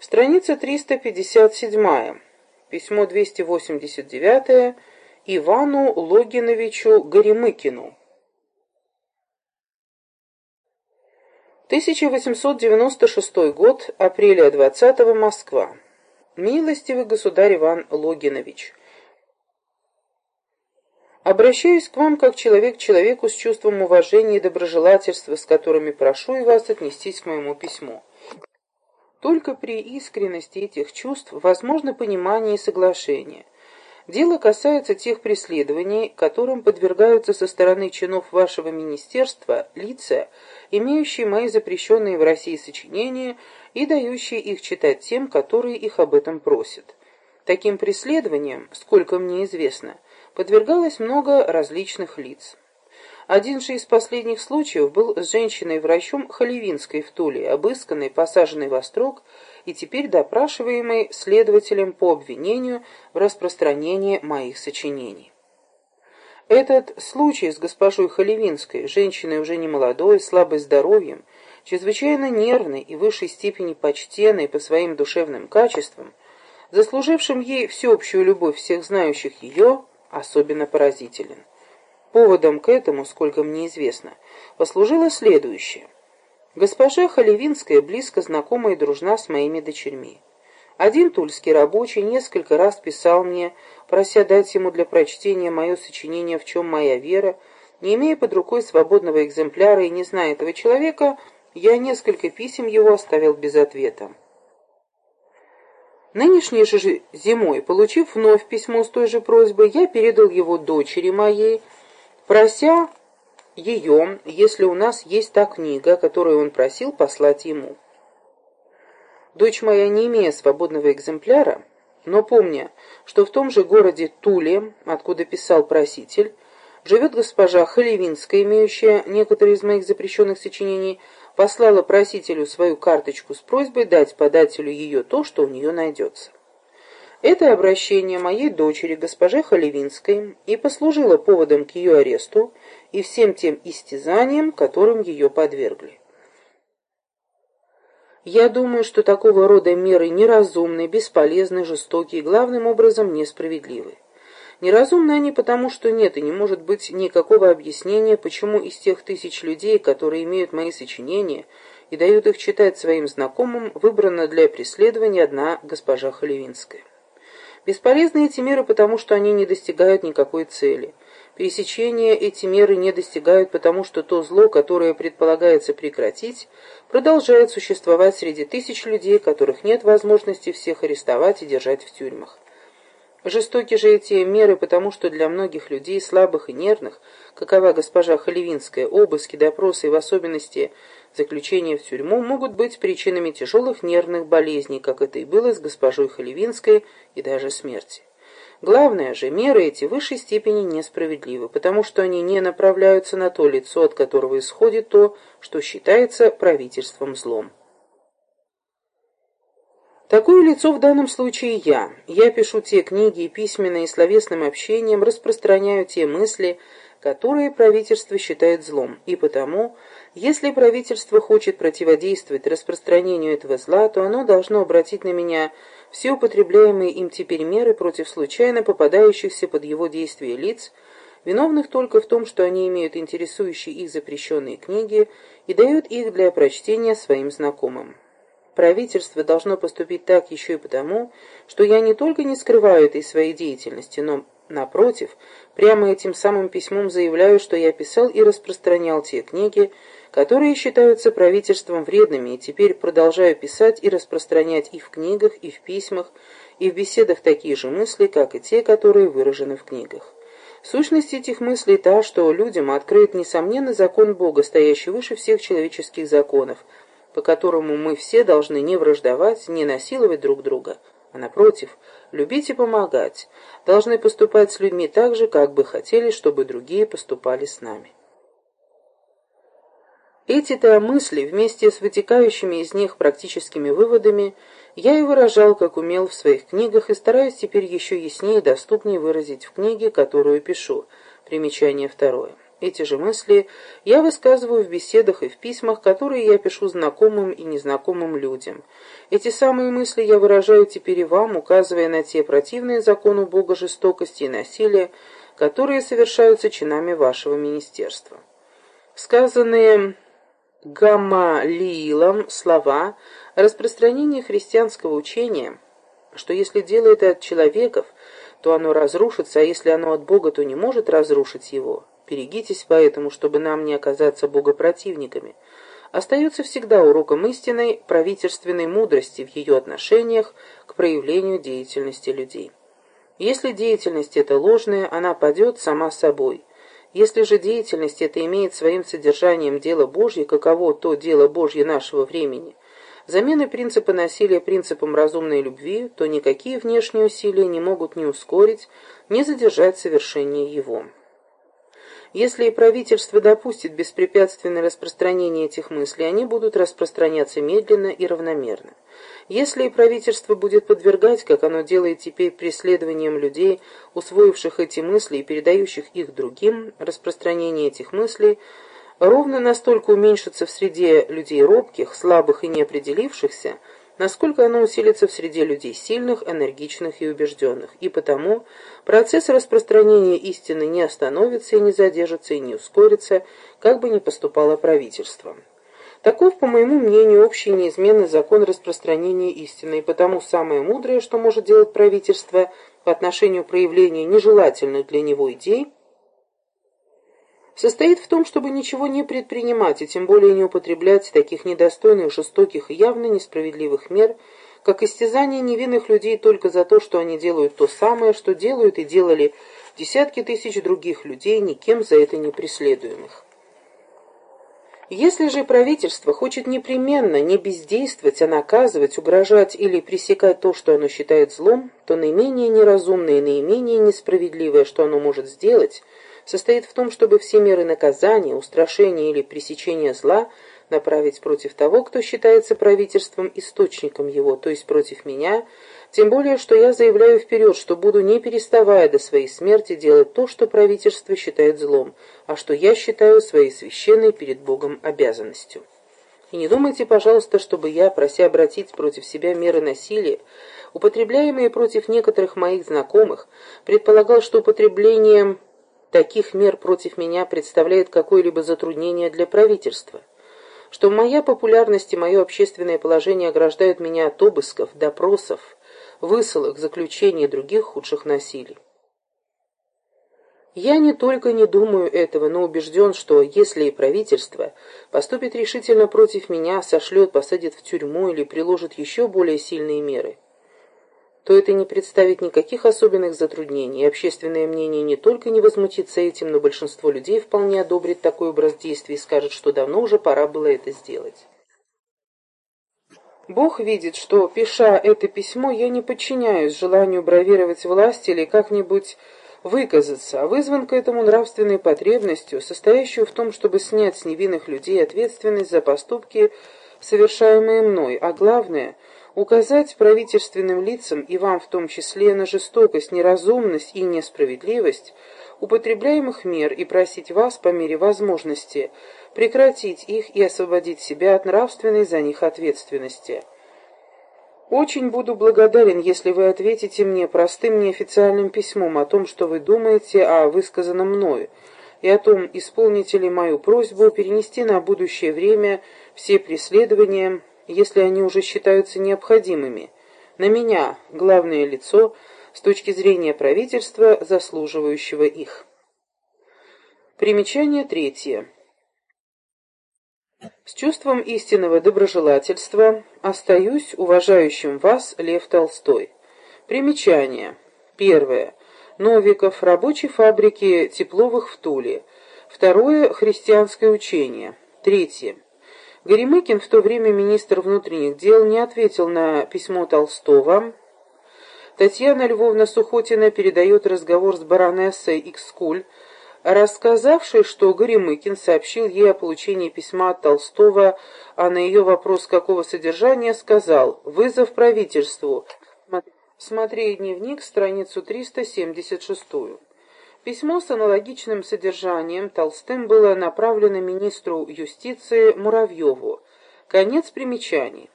Страница 357. Письмо 289 Ивану Логиновичу Горемыкину. 1896 год, апреля 20 -го, Москва. Милостивый государь Иван Логинович, обращаюсь к вам как человек человеку с чувством уважения и доброжелательства, с которыми прошу и вас отнестись к моему письму. Только при искренности этих чувств возможно понимание и соглашение. Дело касается тех преследований, которым подвергаются со стороны чинов вашего министерства лица, имеющие мои запрещенные в России сочинения и дающие их читать тем, которые их об этом просят. Таким преследованиям, сколько мне известно, подвергалось много различных лиц. Один же из последних случаев был с женщиной-врачом Халивинской в Туле, обысканной, посаженной во строк и теперь допрашиваемой следователем по обвинению в распространении моих сочинений. Этот случай с госпожой Халивинской, женщиной уже не молодой, слабой здоровьем, чрезвычайно нервной и в высшей степени почтенной по своим душевным качествам, заслужившим ей всеобщую любовь всех знающих ее, особенно поразителен. Поводом к этому, сколько мне известно, послужило следующее. Госпожа Халивинская близко знакома и дружна с моими дочерьми. Один тульский рабочий несколько раз писал мне, прося дать ему для прочтения мое сочинение «В чем моя вера», не имея под рукой свободного экземпляра и не зная этого человека, я несколько писем его оставил без ответа. Нынешней же зимой, получив вновь письмо с той же просьбой, я передал его дочери моей, прося ее, если у нас есть та книга, которую он просил послать ему. Дочь моя, не имея свободного экземпляра, но помня, что в том же городе Туле, откуда писал проситель, живет госпожа Халивинская, имеющая некоторые из моих запрещенных сочинений, послала просителю свою карточку с просьбой дать подателю ее то, что у нее найдется. Это обращение моей дочери, госпоже Халивинской, и послужило поводом к ее аресту и всем тем истязаниям, которым ее подвергли. Я думаю, что такого рода меры неразумны, бесполезны, жестокие и, главным образом, несправедливы. Неразумны они потому, что нет и не может быть никакого объяснения, почему из тех тысяч людей, которые имеют мои сочинения и дают их читать своим знакомым, выбрана для преследования одна госпожа Халивинская. Бесполезны эти меры, потому что они не достигают никакой цели. Пересечения эти меры не достигают, потому что то зло, которое предполагается прекратить, продолжает существовать среди тысяч людей, которых нет возможности всех арестовать и держать в тюрьмах. Жестоки же эти меры, потому что для многих людей, слабых и нервных, какова госпожа Халивинская, обыски, допросы и в особенности заключение в тюрьму могут быть причинами тяжелых нервных болезней, как это и было с госпожой Халивинской, и даже смерти. Главное же, меры эти в высшей степени несправедливы, потому что они не направляются на то лицо, от которого исходит то, что считается правительством злом. Такое лицо в данном случае я. Я пишу те книги и письменные и словесным общением распространяю те мысли, которые правительство считает злом, и потому, если правительство хочет противодействовать распространению этого зла, то оно должно обратить на меня все употребляемые им теперь меры против случайно попадающихся под его действие лиц, виновных только в том, что они имеют интересующие их запрещенные книги и дают их для прочтения своим знакомым. Правительство должно поступить так еще и потому, что я не только не скрываю этой своей деятельности, но, напротив, прямо этим самым письмом заявляю, что я писал и распространял те книги, которые считаются правительством вредными, и теперь продолжаю писать и распространять и в книгах, и в письмах, и в беседах такие же мысли, как и те, которые выражены в книгах. Сущность этих мыслей та, что людям открыт несомненно закон Бога, стоящий выше всех человеческих законов – по которому мы все должны не враждовать, не насиловать друг друга, а напротив, любить и помогать, должны поступать с людьми так же, как бы хотели, чтобы другие поступали с нами. Эти-то мысли, вместе с вытекающими из них практическими выводами, я и выражал, как умел в своих книгах, и стараюсь теперь еще яснее и доступнее выразить в книге, которую пишу. Примечание второе. Эти же мысли я высказываю в беседах и в письмах, которые я пишу знакомым и незнакомым людям. Эти самые мысли я выражаю теперь и вам, указывая на те противные закону Бога жестокости и насилия, которые совершаются чинами вашего министерства. Сказанные Гамалиилом слова о распространении христианского учения, что если дело это от человеков, то оно разрушится, а если оно от Бога, то не может разрушить его. Берегитесь поэтому, чтобы нам не оказаться богопротивниками. Остается всегда уроком истинной правительственной мудрости в ее отношениях к проявлению деятельности людей. Если деятельность эта ложная, она падет сама собой. Если же деятельность эта имеет своим содержанием дело Божье, каково то дело Божье нашего времени, замены принципа насилия принципом разумной любви, то никакие внешние усилия не могут ни ускорить, ни задержать совершение его. Если и правительство допустит беспрепятственное распространение этих мыслей, они будут распространяться медленно и равномерно. Если и правительство будет подвергать, как оно делает теперь преследованием людей, усвоивших эти мысли и передающих их другим, распространение этих мыслей ровно настолько уменьшится в среде людей робких, слабых и неопределившихся, насколько оно усилится в среде людей сильных, энергичных и убежденных. И потому процесс распространения истины не остановится и не задержится и не ускорится, как бы ни поступало правительство. Таков, по моему мнению, общий неизменный закон распространения истины, и потому самое мудрое, что может делать правительство по отношению проявления нежелательных для него идей, состоит в том, чтобы ничего не предпринимать, и тем более не употреблять таких недостойных, жестоких и явно несправедливых мер, как истязание невинных людей только за то, что они делают то самое, что делают и делали десятки тысяч других людей, никем за это не преследуемых. Если же правительство хочет непременно не бездействовать, а наказывать, угрожать или пресекать то, что оно считает злом, то наименее неразумное и наименее несправедливое, что оно может сделать, состоит в том, чтобы все меры наказания, устрашения или пресечения зла направить против того, кто считается правительством источником его, то есть против меня, тем более, что я заявляю вперед, что буду не переставая до своей смерти делать то, что правительство считает злом, а что я считаю своей священной перед Богом обязанностью. И не думайте, пожалуйста, чтобы я, прося обратить против себя меры насилия, употребляемые против некоторых моих знакомых, предполагал, что употребление таких мер против меня представляет какое-либо затруднение для правительства что моя популярность и мое общественное положение ограждают меня от обысков, допросов, высылок, заключений и других худших насилий. Я не только не думаю этого, но убежден, что если и правительство поступит решительно против меня, сошлет, посадит в тюрьму или приложит еще более сильные меры, то это не представит никаких особенных затруднений, общественное мнение не только не возмутится этим, но большинство людей вполне одобрит такой образ действий и скажет, что давно уже пора было это сделать. Бог видит, что, пиша это письмо, я не подчиняюсь желанию бравировать власть или как-нибудь выказаться, а вызван к этому нравственной потребностью, состоящую в том, чтобы снять с невинных людей ответственность за поступки, совершаемые мной, а главное — указать правительственным лицам и вам в том числе на жестокость, неразумность и несправедливость употребляемых мер и просить вас по мере возможности прекратить их и освободить себя от нравственной за них ответственности. Очень буду благодарен, если вы ответите мне простым неофициальным письмом о том, что вы думаете о высказанном мною, и о том, исполните ли мою просьбу перенести на будущее время все преследования, если они уже считаются необходимыми, на меня, главное лицо, с точки зрения правительства, заслуживающего их. Примечание третье. С чувством истинного доброжелательства остаюсь уважающим вас Лев Толстой. Примечание. Первое. Новиков. Рабочей фабрики Тепловых в Туле. Второе. Христианское учение. Третье. Горемыкин, в то время министр внутренних дел, не ответил на письмо Толстого. Татьяна Львовна Сухотина передает разговор с баронессой Икскуль, рассказавшей, что Горемыкин сообщил ей о получении письма от Толстого, а на ее вопрос какого содержания сказал «Вызов правительству». Смотри дневник, страницу 376. Письмо с аналогичным содержанием Толстым было направлено министру юстиции Муравьеву. Конец примечаний.